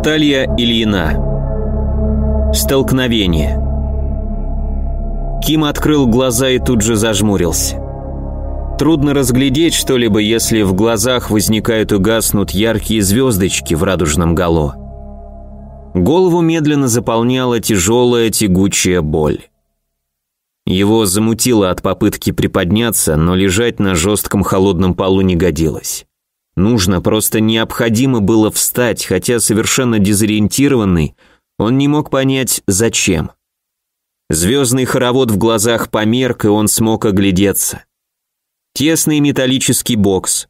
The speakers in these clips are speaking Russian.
Наталья Ильина. Столкновение. Ким открыл глаза и тут же зажмурился. Трудно разглядеть что-либо, если в глазах возникают и гаснут яркие звездочки в радужном гало. Голову медленно заполняла тяжелая тягучая боль. Его замутило от попытки приподняться, но лежать на жестком холодном полу не годилось. Нужно, просто необходимо было встать, хотя совершенно дезориентированный, он не мог понять, зачем. Звездный хоровод в глазах померк, и он смог оглядеться. Тесный металлический бокс.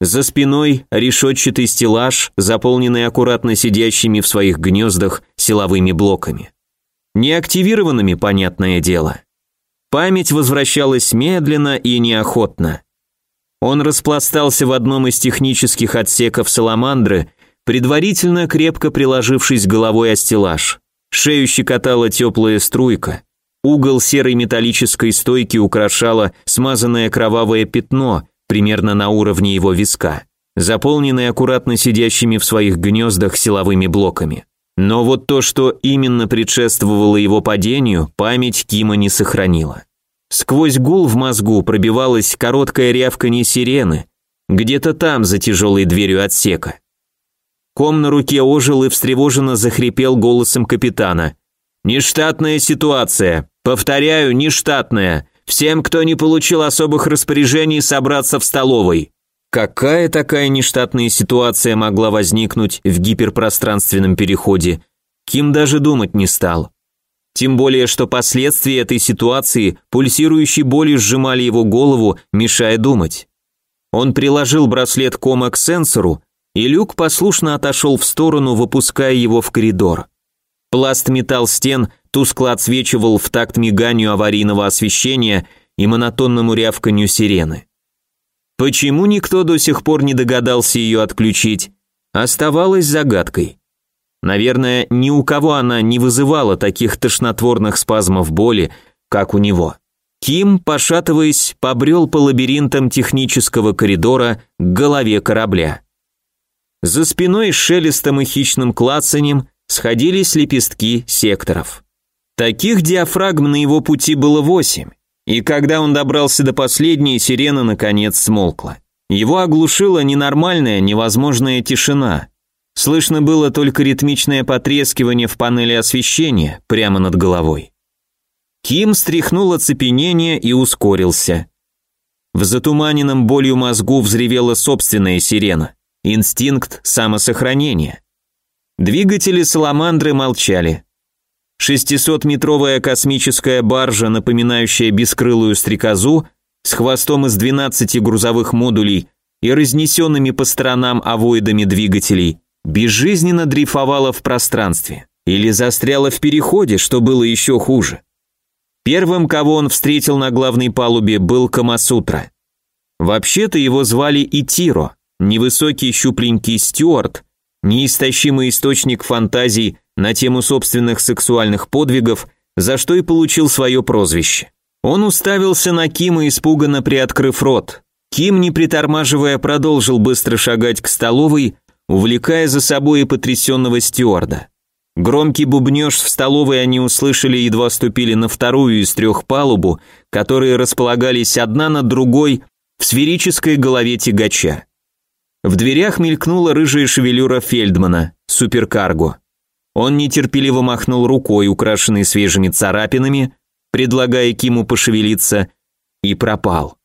За спиной решетчатый стеллаж, заполненный аккуратно сидящими в своих гнездах силовыми блоками. Неактивированными, понятное дело. Память возвращалась медленно и неохотно. Он распластался в одном из технических отсеков саламандры, предварительно крепко приложившись головой о стеллаж. Шею щекотала теплая струйка. Угол серой металлической стойки украшало смазанное кровавое пятно, примерно на уровне его виска, заполненное аккуратно сидящими в своих гнездах силовыми блоками. Но вот то, что именно предшествовало его падению, память Кима не сохранила. Сквозь гул в мозгу пробивалась короткая рявканье сирены, где-то там, за тяжелой дверью отсека. Ком на руке ожил и встревоженно захрипел голосом капитана. «Нештатная ситуация. Повторяю, нештатная. Всем, кто не получил особых распоряжений, собраться в столовой». Какая такая нештатная ситуация могла возникнуть в гиперпространственном переходе? Ким даже думать не стал. Тем более, что последствия этой ситуации пульсирующей болью сжимали его голову, мешая думать. Он приложил браслет кома к сенсору, и люк послушно отошел в сторону, выпуская его в коридор. Пласт металл стен тускло отсвечивал в такт миганию аварийного освещения и монотонному рявканью сирены. Почему никто до сих пор не догадался ее отключить, оставалось загадкой. Наверное, ни у кого она не вызывала таких тошнотворных спазмов боли, как у него. Ким, пошатываясь, побрел по лабиринтам технического коридора к голове корабля. За спиной с шелестом и хищным клацанем сходились лепестки секторов. Таких диафрагм на его пути было восемь, и когда он добрался до последней, сирена наконец смолкла. Его оглушила ненормальная, невозможная тишина. Слышно было только ритмичное потрескивание в панели освещения прямо над головой. Ким стряхнул оцепенение и ускорился. В затуманенном болью мозгу взревела собственная сирена. Инстинкт самосохранения. Двигатели саламандры молчали. 600-метровая космическая баржа, напоминающая бескрылую стрекозу, с хвостом из 12 грузовых модулей и разнесенными по сторонам авоидами двигателей, безжизненно дрейфовала в пространстве или застряла в переходе, что было еще хуже. Первым, кого он встретил на главной палубе, был Камасутра. Вообще-то его звали Итиро, невысокий щупленький стюарт, неистощимый источник фантазий на тему собственных сексуальных подвигов, за что и получил свое прозвище. Он уставился на Кима, испуганно приоткрыв рот. Ким, не притормаживая, продолжил быстро шагать к столовой, увлекая за собой и потрясенного стюарда. Громкий бубнеж в столовой они услышали, едва ступили на вторую из трех палубу, которые располагались одна над другой в сферической голове тягача. В дверях мелькнула рыжая шевелюра Фельдмана, суперкарго. Он нетерпеливо махнул рукой, украшенной свежими царапинами, предлагая Киму пошевелиться, и пропал.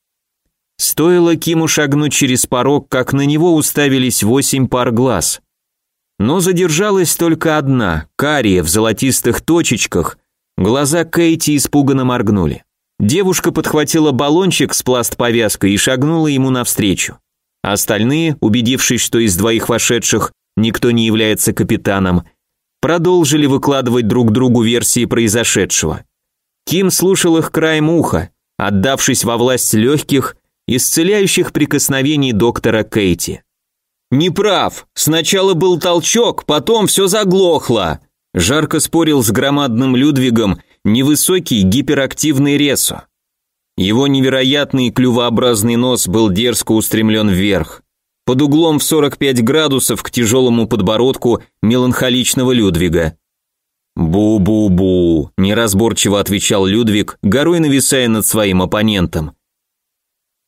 Стоило Киму шагнуть через порог, как на него уставились восемь пар глаз. Но задержалась только одна, кария в золотистых точечках, глаза Кейти испуганно моргнули. Девушка подхватила баллончик с пласт-повязкой и шагнула ему навстречу. Остальные, убедившись, что из двоих вошедших никто не является капитаном, продолжили выкладывать друг другу версии произошедшего. Ким слушал их краем уха, отдавшись во власть легких исцеляющих прикосновений доктора Кейти. «Не прав. Сначала был толчок, потом все заглохло», жарко спорил с громадным Людвигом невысокий гиперактивный Ресо. Его невероятный клювообразный нос был дерзко устремлен вверх. под углом в 45 градусов к тяжелому подбородку меланхоличного Людвига. «Бу-бу-бу», – неразборчиво отвечал Людвиг, горой нависая над своим оппонентом.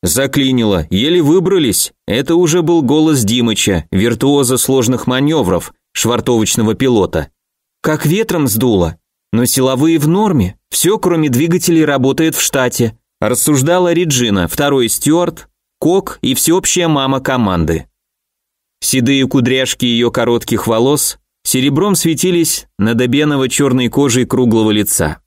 Заклинило, еле выбрались. Это уже был голос Димыча, виртуоза сложных маневров, швартовочного пилота. Как ветром сдуло. Но силовые в норме, все, кроме двигателей, работает в штате. Рассуждала Реджина, второй стюарт, кок и всеобщая мама команды. Седые кудряшки ее коротких волос серебром светились над обеново-черной кожей круглого лица.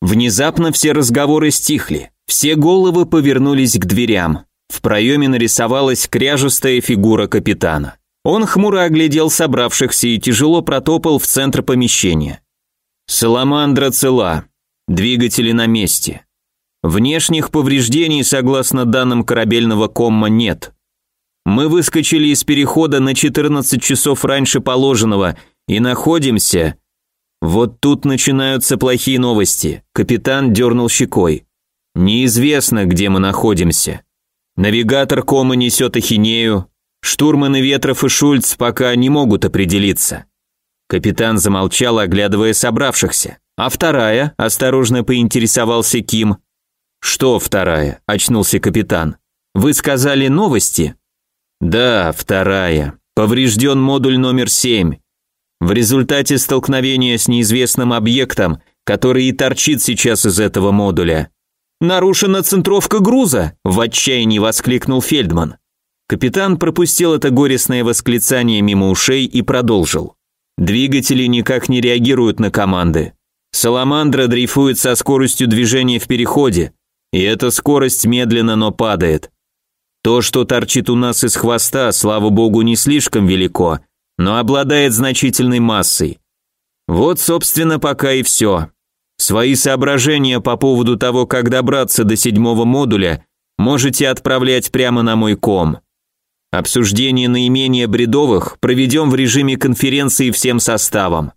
Внезапно все разговоры стихли. Все головы повернулись к дверям. В проеме нарисовалась кряжестая фигура капитана. Он хмуро оглядел собравшихся и тяжело протопал в центр помещения. «Саламандра цела. Двигатели на месте. Внешних повреждений, согласно данным корабельного комма, нет. Мы выскочили из перехода на 14 часов раньше положенного и находимся...» Вот тут начинаются плохие новости. Капитан дернул щекой. Неизвестно, где мы находимся. Навигатор кома несет ахинею, штурманы Ветров и Шульц пока не могут определиться. Капитан замолчал, оглядывая собравшихся. А вторая, осторожно поинтересовался Ким. Что вторая? очнулся капитан. Вы сказали новости? Да, вторая. Поврежден модуль номер семь. В результате столкновения с неизвестным объектом, который и торчит сейчас из этого модуля, «Нарушена центровка груза!» – в отчаянии воскликнул Фельдман. Капитан пропустил это горестное восклицание мимо ушей и продолжил. Двигатели никак не реагируют на команды. Саламандра дрейфует со скоростью движения в переходе, и эта скорость медленно, но падает. То, что торчит у нас из хвоста, слава богу, не слишком велико, но обладает значительной массой. Вот, собственно, пока и все. Свои соображения по поводу того, как добраться до седьмого модуля, можете отправлять прямо на мой ком. Обсуждение наименее бредовых проведем в режиме конференции всем составом.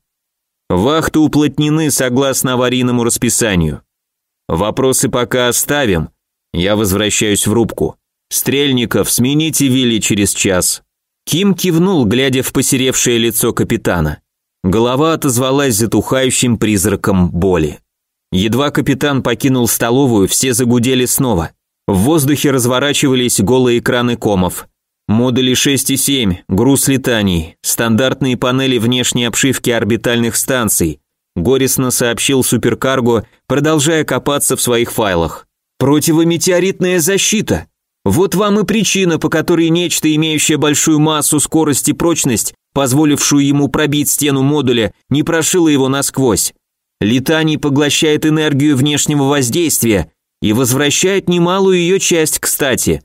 Вахты уплотнены согласно аварийному расписанию. Вопросы пока оставим. Я возвращаюсь в рубку. Стрельников, смените Вилли через час. Ким кивнул, глядя в посеревшее лицо капитана. Голова отозвалась затухающим призраком боли. Едва капитан покинул столовую, все загудели снова. В воздухе разворачивались голые экраны комов. Модули 6 и 7, груз летаний, стандартные панели внешней обшивки орбитальных станций. Горестно сообщил суперкарго, продолжая копаться в своих файлах. Противометеоритная защита. Вот вам и причина, по которой нечто, имеющее большую массу, скорость и прочность, позволившую ему пробить стену модуля, не прошила его насквозь. Летаний поглощает энергию внешнего воздействия и возвращает немалую ее часть, кстати.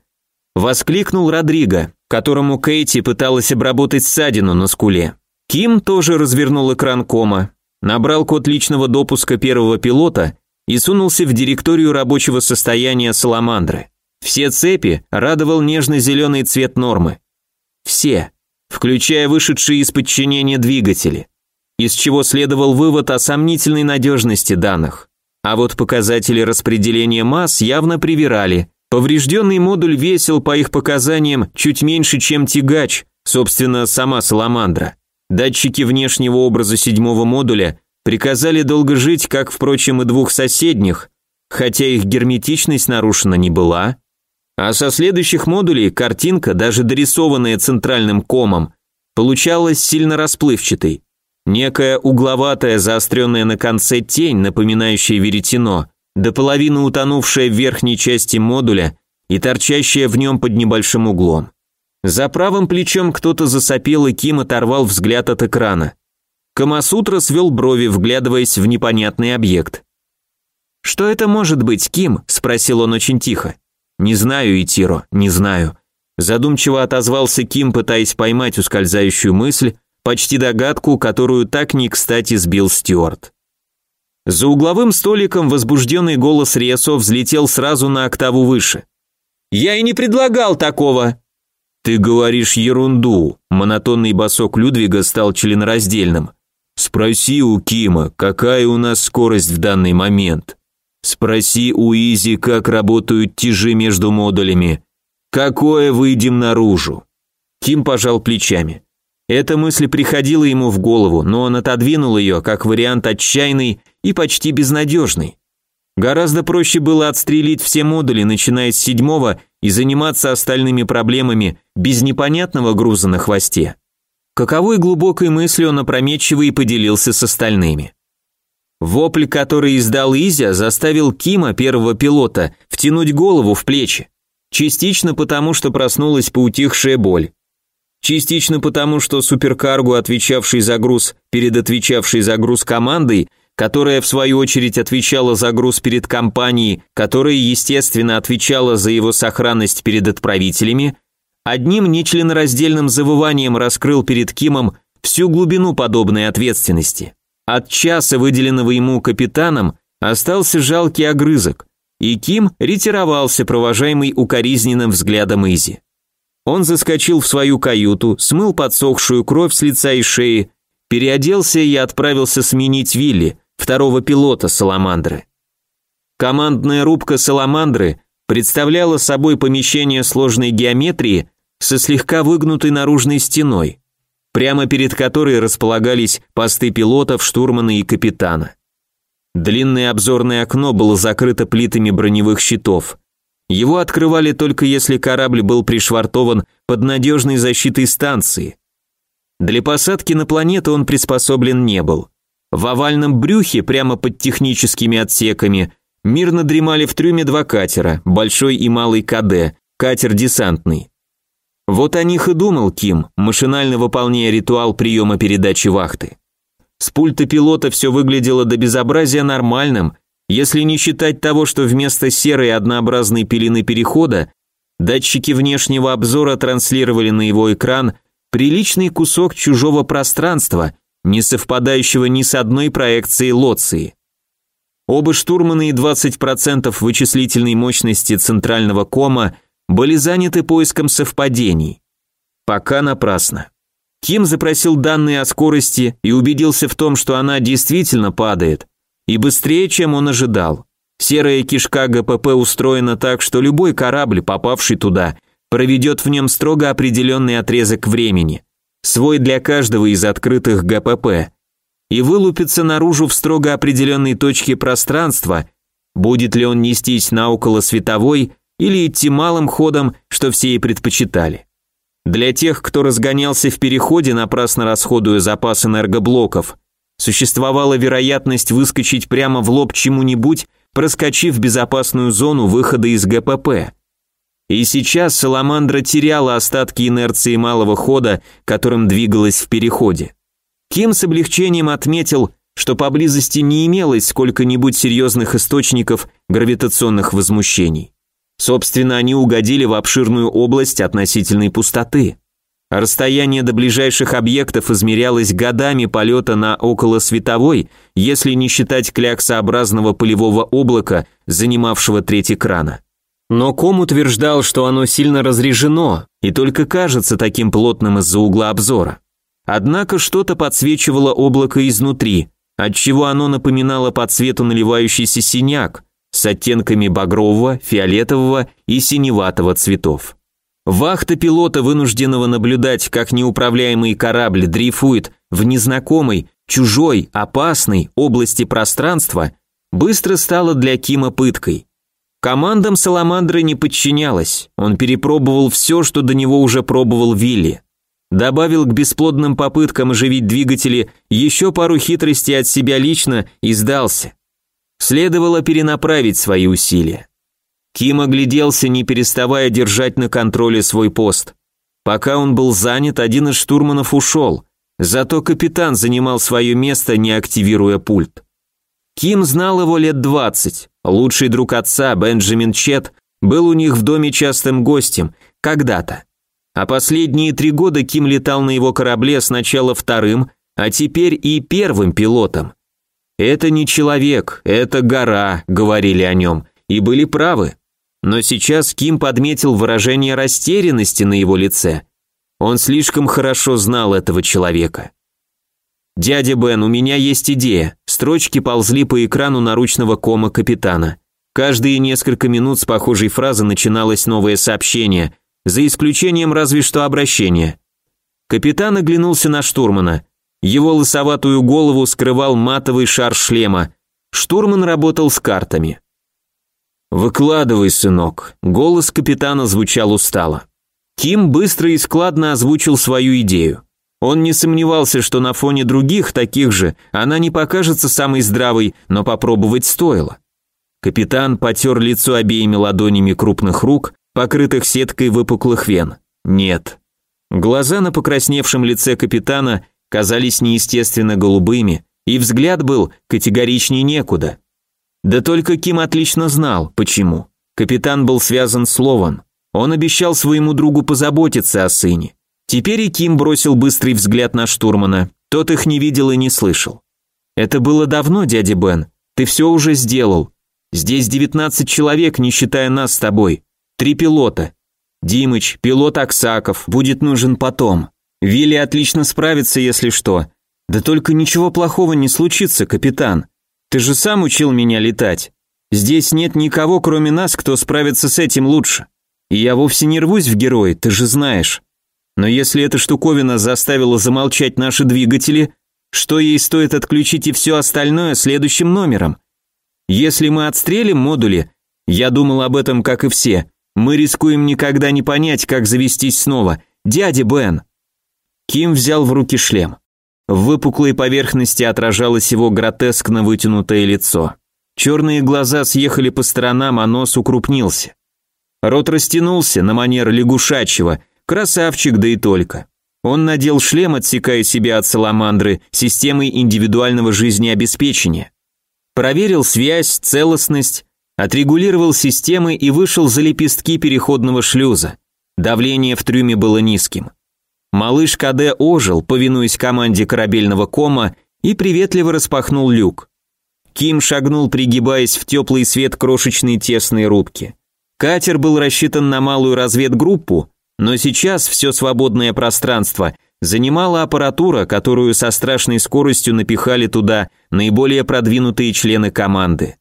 Воскликнул Родриго, которому Кейти пыталась обработать ссадину на скуле. Ким тоже развернул экран кома, набрал код личного допуска первого пилота и сунулся в директорию рабочего состояния Саламандры. Все цепи радовал нежно-зеленый цвет нормы. Все включая вышедшие из подчинения двигатели, из чего следовал вывод о сомнительной надежности данных. А вот показатели распределения масс явно привирали. Поврежденный модуль весил, по их показаниям, чуть меньше, чем тягач, собственно, сама Саламандра. Датчики внешнего образа седьмого модуля приказали долго жить, как, впрочем, и двух соседних, хотя их герметичность нарушена не была, а со следующих модулей картинка, даже дорисованная центральным комом, получалась сильно расплывчатой. Некая угловатая, заостренная на конце тень, напоминающая веретено, до половины утонувшая в верхней части модуля и торчащая в нем под небольшим углом. За правым плечом кто-то засопел, и Ким оторвал взгляд от экрана. Камасутра свел брови, вглядываясь в непонятный объект. «Что это может быть, Ким?» – спросил он очень тихо. «Не знаю, Итиро, не знаю». Задумчиво отозвался Ким, пытаясь поймать ускользающую мысль, почти догадку, которую так не кстати сбил Стюарт. За угловым столиком возбужденный голос Ресо взлетел сразу на октаву выше. «Я и не предлагал такого!» «Ты говоришь ерунду», – монотонный босок Людвига стал членораздельным. «Спроси у Кима, какая у нас скорость в данный момент?» Спроси у Изи, как работают тяжи между модулями. Какое выйдем наружу? Ким пожал плечами. Эта мысль приходила ему в голову, но он отодвинул ее как вариант отчаянный и почти безнадежный. Гораздо проще было отстрелить все модули, начиная с седьмого, и заниматься остальными проблемами без непонятного груза на хвосте. Каковой глубокой мыслью он опрометчиво и поделился с остальными. Вопль, который издал Изя, заставил Кима, первого пилота, втянуть голову в плечи. Частично потому, что проснулась поутихшая боль. Частично потому, что суперкаргу, отвечавший за груз перед отвечавшей за груз командой, которая в свою очередь отвечала за груз перед компанией, которая, естественно, отвечала за его сохранность перед отправителями, одним нечленораздельным завыванием раскрыл перед Кимом всю глубину подобной ответственности. От часа, выделенного ему капитаном, остался жалкий огрызок, и Ким ретировался, провожаемый укоризненным взглядом Изи. Он заскочил в свою каюту, смыл подсохшую кровь с лица и шеи, переоделся и отправился сменить Вилли, второго пилота «Саламандры». Командная рубка «Саламандры» представляла собой помещение сложной геометрии со слегка выгнутой наружной стеной, прямо перед которой располагались посты пилотов, штурмана и капитана. Длинное обзорное окно было закрыто плитами броневых щитов. Его открывали только если корабль был пришвартован под надежной защитой станции. Для посадки на планету он приспособлен не был. В овальном брюхе, прямо под техническими отсеками, мирно дремали в трюме два катера, большой и малый КД, катер десантный. Вот о них и думал Ким, машинально выполняя ритуал приема передачи вахты. С пульта пилота все выглядело до безобразия нормальным, если не считать того, что вместо серой однообразной пелены перехода датчики внешнего обзора транслировали на его экран приличный кусок чужого пространства, не совпадающего ни с одной проекцией Лоции. Оба штурмана и 20% вычислительной мощности центрального кома были заняты поиском совпадений. Пока напрасно. Ким запросил данные о скорости и убедился в том, что она действительно падает, и быстрее, чем он ожидал. Серая кишка ГПП устроена так, что любой корабль, попавший туда, проведет в нем строго определенный отрезок времени свой для каждого из открытых ГПП, и вылупится наружу в строго определенной точке пространства, будет ли он нестись на около световой или идти малым ходом, что все и предпочитали. Для тех, кто разгонялся в переходе, напрасно расходуя запас энергоблоков, существовала вероятность выскочить прямо в лоб чему-нибудь, проскочив безопасную зону выхода из ГПП. И сейчас Саламандра теряла остатки инерции малого хода, которым двигалась в переходе. Ким с облегчением отметил, что поблизости не имелось сколько-нибудь серьезных источников гравитационных возмущений. Собственно, они угодили в обширную область относительной пустоты. Расстояние до ближайших объектов измерялось годами полета на околосветовой, если не считать кляксообразного полевого облака, занимавшего треть экрана. Но Ком утверждал, что оно сильно разрежено и только кажется таким плотным из-за угла обзора. Однако что-то подсвечивало облако изнутри, отчего оно напоминало по цвету наливающийся синяк с оттенками багрового, фиолетового и синеватого цветов. Вахта пилота, вынужденного наблюдать, как неуправляемый корабль дрейфует в незнакомой, чужой, опасной области пространства, быстро стала для Кима пыткой. Командам Саламандры не подчинялась, он перепробовал все, что до него уже пробовал Вилли. Добавил к бесплодным попыткам оживить двигатели еще пару хитростей от себя лично и сдался. Следовало перенаправить свои усилия. Ким огляделся, не переставая держать на контроле свой пост. Пока он был занят, один из штурманов ушел, зато капитан занимал свое место, не активируя пульт. Ким знал его лет двадцать. Лучший друг отца, Бенджамин Чет, был у них в доме частым гостем, когда-то. А последние три года Ким летал на его корабле сначала вторым, а теперь и первым пилотом. «Это не человек, это гора», — говорили о нем, и были правы. Но сейчас Ким подметил выражение растерянности на его лице. Он слишком хорошо знал этого человека. «Дядя Бен, у меня есть идея». Строчки ползли по экрану наручного кома капитана. Каждые несколько минут с похожей фразы начиналось новое сообщение. за исключением разве что обращения. Капитан оглянулся на штурмана. Его лысоватую голову скрывал матовый шар шлема. Штурман работал с картами. «Выкладывай, сынок», — голос капитана звучал устало. Ким быстро и складно озвучил свою идею. Он не сомневался, что на фоне других, таких же, она не покажется самой здравой, но попробовать стоило. Капитан потер лицо обеими ладонями крупных рук, покрытых сеткой выпуклых вен. Нет. Глаза на покрасневшем лице капитана казались неестественно голубыми, и взгляд был категоричней некуда. Да только Ким отлично знал, почему. Капитан был связан с Лован. Он обещал своему другу позаботиться о сыне. Теперь и Ким бросил быстрый взгляд на штурмана. Тот их не видел и не слышал. «Это было давно, дядя Бен. Ты все уже сделал. Здесь 19 человек, не считая нас с тобой. Три пилота. Димыч, пилот Аксаков, будет нужен потом. Вилли отлично справится, если что. Да только ничего плохого не случится, капитан. Ты же сам учил меня летать. Здесь нет никого, кроме нас, кто справится с этим лучше. И я вовсе не рвусь в герои, ты же знаешь. Но если эта штуковина заставила замолчать наши двигатели, что ей стоит отключить и все остальное следующим номером? Если мы отстрелим модули, я думал об этом, как и все, мы рискуем никогда не понять, как завестись снова. Дядя Бен. Ким взял в руки шлем. В выпуклой поверхности отражалось его гротескно вытянутое лицо. Черные глаза съехали по сторонам, а нос укрупнился. Рот растянулся на манер лягушачьего, Красавчик, да и только. Он надел шлем, отсекая себя от саламандры системой индивидуального жизнеобеспечения. Проверил связь, целостность, отрегулировал системы и вышел за лепестки переходного шлюза. Давление в трюме было низким. Малыш КД ожил, повинуясь команде корабельного кома, и приветливо распахнул люк. Ким шагнул, пригибаясь в теплый свет крошечной тесной рубки. Катер был рассчитан на малую разведгруппу, но сейчас все свободное пространство занимала аппаратура, которую со страшной скоростью напихали туда наиболее продвинутые члены команды.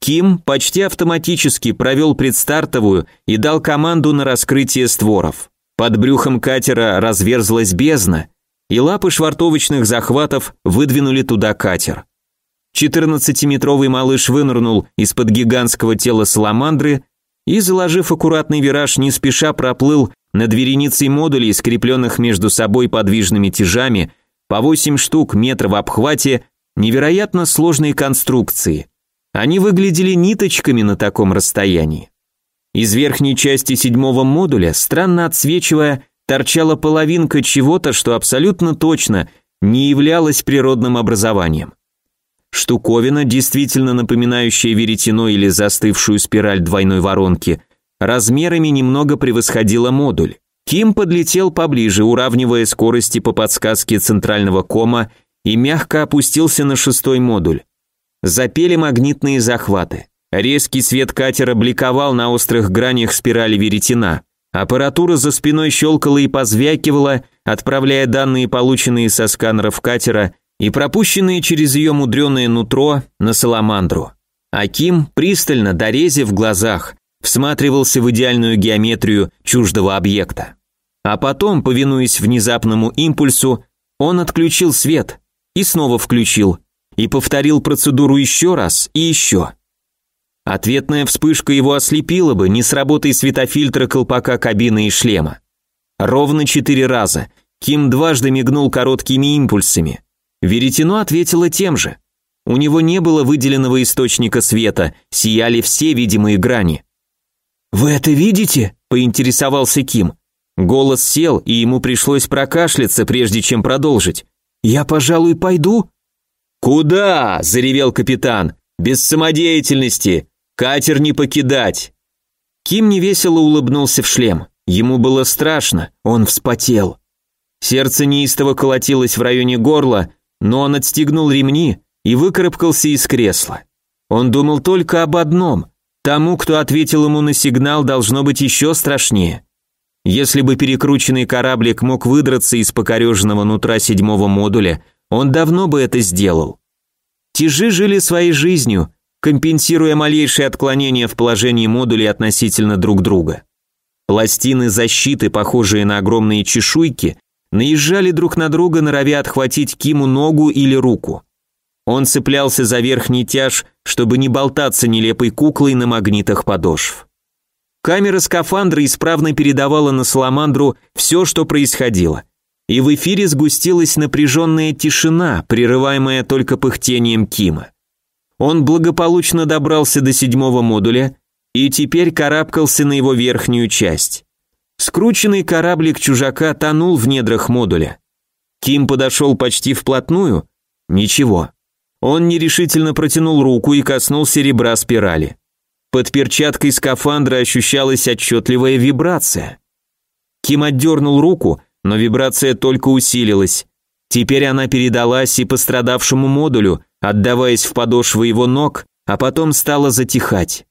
Ким почти автоматически провел предстартовую и дал команду на раскрытие створов. Под брюхом катера разверзлась бездна, и лапы швартовочных захватов выдвинули туда катер. 14-метровый малыш вынырнул из-под гигантского тела саламандры и, заложив аккуратный вираж, не спеша проплыл над вереницей модулей, скрепленных между собой подвижными тяжами, по 8 штук метра в обхвате, невероятно сложные конструкции. Они выглядели ниточками на таком расстоянии. Из верхней части седьмого модуля, странно отсвечивая, торчала половинка чего-то, что абсолютно точно не являлось природным образованием. Штуковина, действительно напоминающая веретено или застывшую спираль двойной воронки, размерами немного превосходила модуль. Ким подлетел поближе, уравнивая скорости по подсказке центрального кома и мягко опустился на шестой модуль. Запели магнитные захваты. Резкий свет катера бликовал на острых гранях спирали веретена. Аппаратура за спиной щелкала и позвякивала, отправляя данные, полученные со сканеров катера и пропущенные через ее мудреное нутро на саламандру. Аким, пристально, дорезив в глазах, всматривался в идеальную геометрию чуждого объекта. А потом, повинуясь внезапному импульсу, он отключил свет и снова включил, и повторил процедуру еще раз и еще. Ответная вспышка его ослепила бы, не сработай светофильтра колпака кабины и шлема. Ровно четыре раза. Ким дважды мигнул короткими импульсами. Веретено ответило тем же. У него не было выделенного источника света, сияли все видимые грани. «Вы это видите?» – поинтересовался Ким. Голос сел, и ему пришлось прокашляться, прежде чем продолжить. «Я, пожалуй, пойду?» «Куда?» – заревел капитан. «Без самодеятельности! Катер не покидать!» Ким невесело улыбнулся в шлем. Ему было страшно, он вспотел. Сердце неистово колотилось в районе горла, но он отстегнул ремни и выкарабкался из кресла. Он думал только об одном Тому, кто ответил ему на сигнал, должно быть еще страшнее. Если бы перекрученный кораблик мог выдраться из покореженного нутра седьмого модуля, он давно бы это сделал. Тяжи жили своей жизнью, компенсируя малейшие отклонения в положении модулей относительно друг друга. Пластины защиты, похожие на огромные чешуйки, наезжали друг на друга, норовя отхватить Киму ногу или руку. Он цеплялся за верхний тяж, чтобы не болтаться нелепой куклой на магнитах подошв. Камера скафандра исправно передавала на Саламандру все, что происходило. И в эфире сгустилась напряженная тишина, прерываемая только пыхтением Кима. Он благополучно добрался до седьмого модуля и теперь карабкался на его верхнюю часть. Скрученный кораблик чужака тонул в недрах модуля. Ким подошел почти вплотную. Ничего. Он нерешительно протянул руку и коснулся ребра спирали. Под перчаткой скафандра ощущалась отчетливая вибрация. Ким отдернул руку, но вибрация только усилилась. Теперь она передалась и пострадавшему модулю, отдаваясь в подошвы его ног, а потом стала затихать.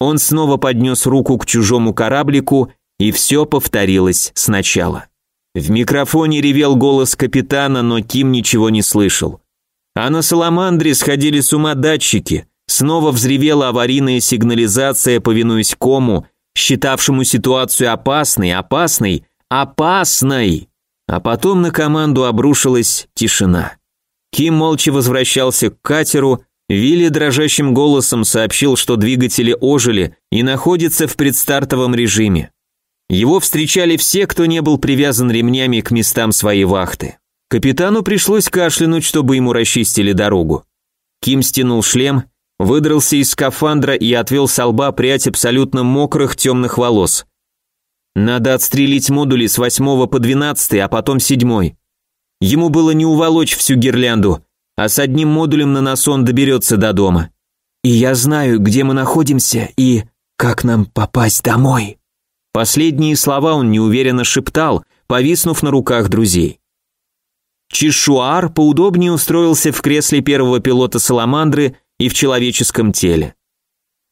Он снова поднес руку к чужому кораблику, и все повторилось сначала. В микрофоне ревел голос капитана, но Ким ничего не слышал. А на Саламандре сходили с ума датчики. Снова взревела аварийная сигнализация, повинуясь кому, считавшему ситуацию опасной, опасной, опасной. А потом на команду обрушилась тишина. Ким молча возвращался к катеру, Вилли дрожащим голосом сообщил, что двигатели ожили и находятся в предстартовом режиме. Его встречали все, кто не был привязан ремнями к местам своей вахты. Капитану пришлось кашлянуть, чтобы ему расчистили дорогу. Ким стянул шлем, выдрался из скафандра и отвел с лба прядь абсолютно мокрых темных волос. Надо отстрелить модули с восьмого по двенадцатый, а потом седьмой. Ему было не уволочь всю гирлянду, а с одним модулем на носу он доберется до дома. И я знаю, где мы находимся и как нам попасть домой. Последние слова он неуверенно шептал, повиснув на руках друзей. Чешуар поудобнее устроился в кресле первого пилота Саламандры и в человеческом теле.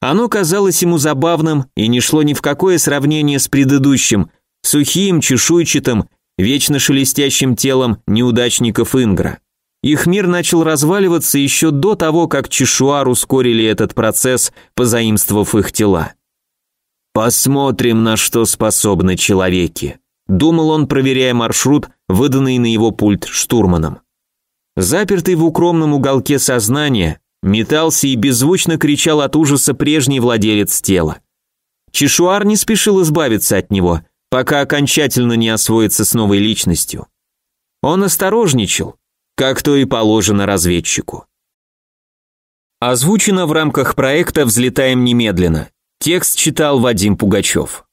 Оно казалось ему забавным и не шло ни в какое сравнение с предыдущим, сухим, чешуйчатым, вечно шелестящим телом неудачников Ингра. Их мир начал разваливаться еще до того, как Чешуар ускорили этот процесс, позаимствовав их тела. «Посмотрим, на что способны человеки», Думал он, проверяя маршрут, выданный на его пульт штурманом. Запертый в укромном уголке сознания, метался и беззвучно кричал от ужаса прежний владелец тела. Чешуар не спешил избавиться от него, пока окончательно не освоится с новой личностью. Он осторожничал, как то и положено разведчику. Озвучено в рамках проекта «Взлетаем немедленно». Текст читал Вадим Пугачев.